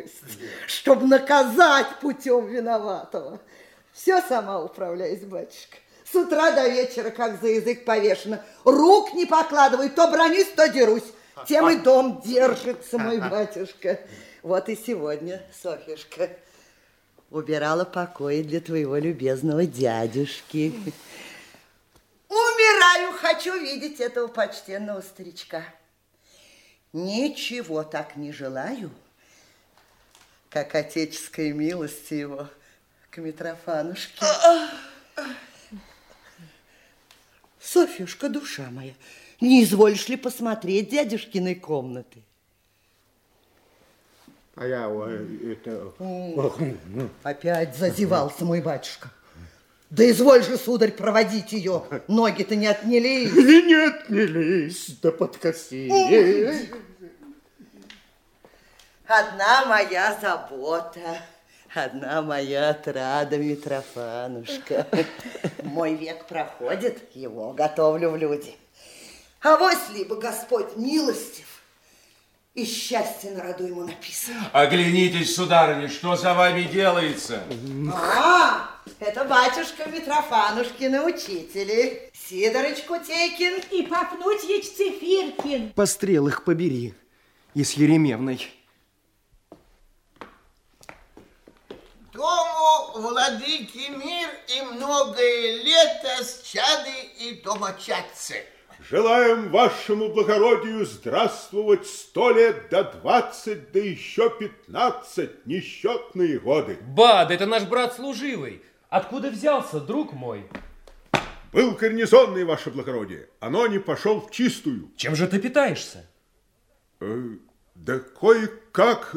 строгость, чтобы наказать путем виноватого. Все сама управляюсь, батюшка. С утра до вечера, как за язык повешено. Рук не покладывай, то бронюсь, то дерусь. Тем и дом держится, мой батюшка. Вот и сегодня, Софьюшка, убирала покои для твоего любезного дядюшки. Умираю, хочу видеть этого почтенного старичка. Ничего так не желаю, как отеческой милости его к Митрофанушке. Софьюшка, душа моя, не изволишь ли посмотреть дядюшкиной комнаты? А я это... Опять зазевался мой батюшка. Да изволь же, сударь, проводить ее. Ноги-то не отнялись. И не отнялись, да подкосили. Одна моя забота, одна моя отрада, Митрофанушка. Мой век проходит, его готовлю в люди. А вось либо Господь милостив, и счастье на роду ему написано. Оглянитесь, сударыня, что за вами делается? А, это батюшка Митрофанушкины учители. Сидорыч Кутейкин. И Пафнутьич Цифиркин. Пострел их побери, из Еремевной. Владыки мир и многое лето с чады и домочадцы. Желаем вашему благородию здравствовать сто лет до двадцать, да еще пятнадцать несчетные годы. Ба, да это наш брат служивый. Откуда взялся, друг мой? Был корнизонный, ваше благородие, оно не пошел в чистую. Чем же ты питаешься? Э, да кое-как,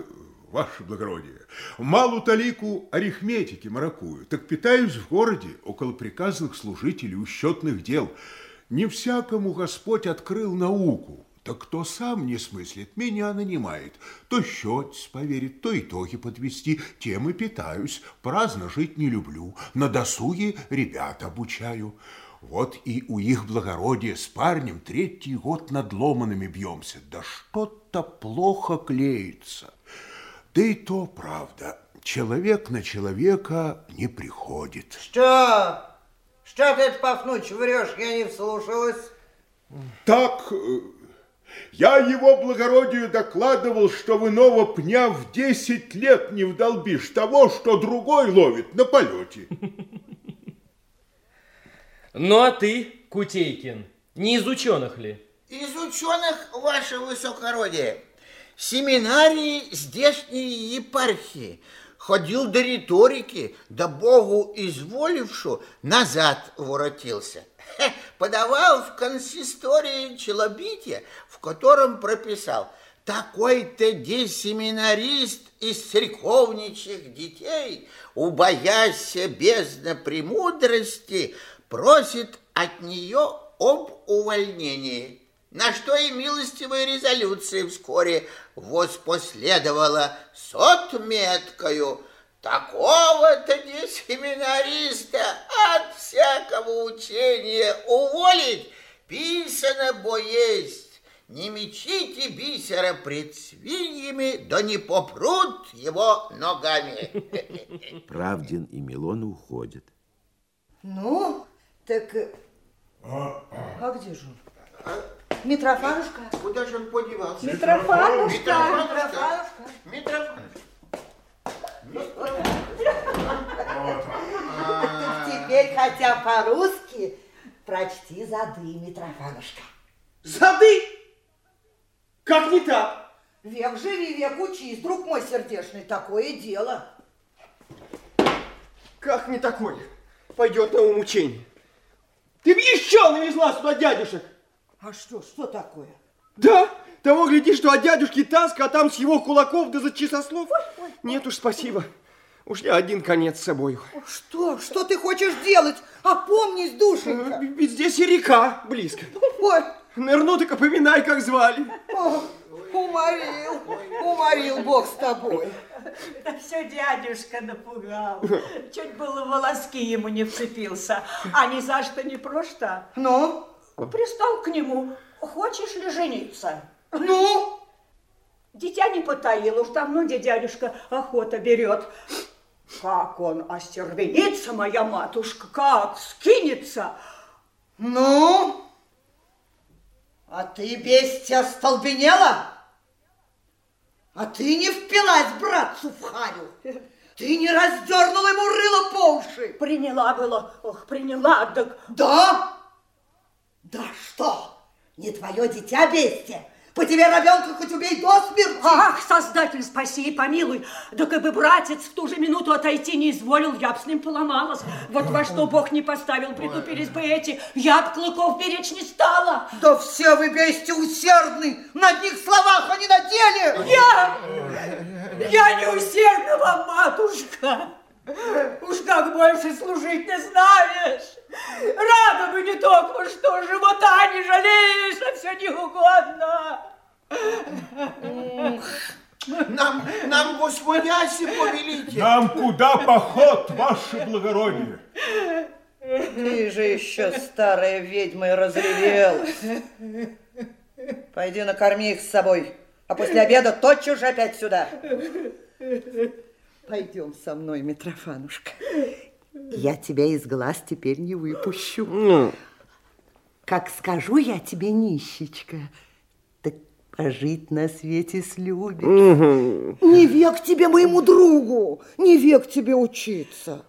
ваше благородие. Малу талику арифметики маракую, так питаюсь в городе около приказных служителей у счетных дел – не всякому Господь открыл науку, так кто сам не смыслит, меня нанимает. То счет поверит, то итоги подвести, тем и питаюсь. Праздно жить не люблю, на досуге ребят обучаю. Вот и у их благородия с парнем третий год над ломанами бьемся. Да что-то плохо клеится. Да и то правда, человек на человека не приходит. Что? Что ты Пафнуч, врешь? Я не вслушалась. Так, э, я его благородию докладывал, что в иного пня в десять лет не вдолбишь того, что другой ловит на полете. Ну, а ты, Кутейкин, не из ученых ли? Из ученых, ваше высокородие, семинарии здешней епархии – ходил до риторики, да Богу изволившу, назад воротился. Подавал в консистории челобитие, в котором прописал такой-то десеминарист из церковничьих детей, убояся бездна премудрости, просит от нее об увольнении на что и милостивая резолюция вскоре воспоследовала с отметкою такого-то семинариста от всякого учения уволить писано бо есть. Не мечите бисера пред свиньями, да не попрут его ногами. Правдин и Милон уходят. Ну, так... А где же он? Митрофанушка. Куда же он подевался? Митрофанушка. Митрофанушка. Митрофанушка. Теперь хотя по-русски прочти зады, Митрофанушка. Зады? Как не так? Век живи, век учись, друг мой сердечный, такое дело. Как не такое? Пойдет на умучение. Ты бы еще навезла сюда дядюшек. А что, что такое? Да, того гляди, что от дядюшки таска, а там с его кулаков да за часослов. Ой, ой, Нет уж, спасибо. Уж я один конец с собой. Что? Что ты хочешь делать? Опомнись, душенька. Ведь здесь и река близко. Ой. Нырну, так поминай, как звали. Ох, уморил, уморил Бог с тобой. Да все дядюшка напугал. Чуть было волоски ему не вцепился. А ни за что не просто. Ну? Пристал к нему. Хочешь ли жениться? Ну? Дитя не потаил, уж давно где дядюшка охота берет. Как он остервенится, моя матушка, как скинется. Ну, а ты, бестия, остолбенела? А ты не впилась братцу в харю? Ты не раздернула ему рыло по уши? Приняла было, ох, приняла, так... Да? Что? Не твое дитя, бестия? По тебе ребенка хоть убей до смерти. Ах, Создатель, спаси и помилуй. Да как бы братец в ту же минуту отойти не изволил, я б с ним поломалась. Вот во что Бог не поставил, притупились бы эти. Я б клыков беречь не стала. Да все вы, бестия, усердны. На одних словах, а не на деле. Я... Я не усердна вам, матушка. Уж как больше служить не знаешь. Рада бы не только, что живота не жалеешь, а все не угодно. Нам, нам во свояси повелите. Нам куда поход, ваше благородие? Ты же еще старая ведьма и разревелась. Пойди накорми их с собой, а после обеда тотчас же опять сюда. Пойдем со мной, Митрофанушка. Я тебя из глаз теперь не выпущу. Как скажу я тебе, нищечка, так пожить на свете слюбишь. Не век тебе, моему другу, не век тебе учиться.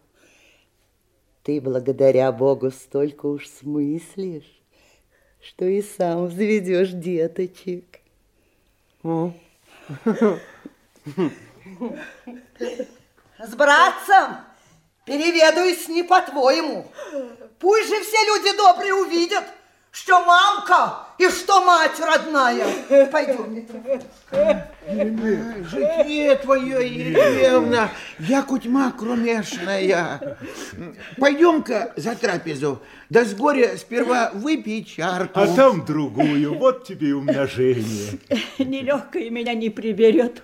Ты благодаря Богу столько уж смыслишь, что и сам взведешь деточек. С братцем переведаюсь не по-твоему. Пусть же все люди добрые увидят, что мамка и что мать родная. Пойдем. Житие твое, Еремевна, я кутьма кромешная. Пойдем-ка за трапезу, да с горя сперва выпей чарку. А там другую, вот тебе и умножение. Нелегкая меня не приберет.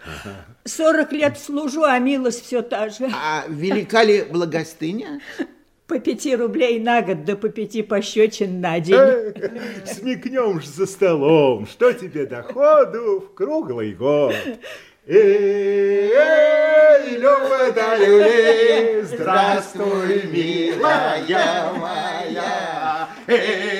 Сорок лет служу, а милость все та же. А велика ли благостыня? По пяти рублей на год, да по пяти пощечин на день. Смекнем ж за столом, что тебе доходу в круглый год. Эй, эй, Люба да люлей, здравствуй, милая моя. Эй,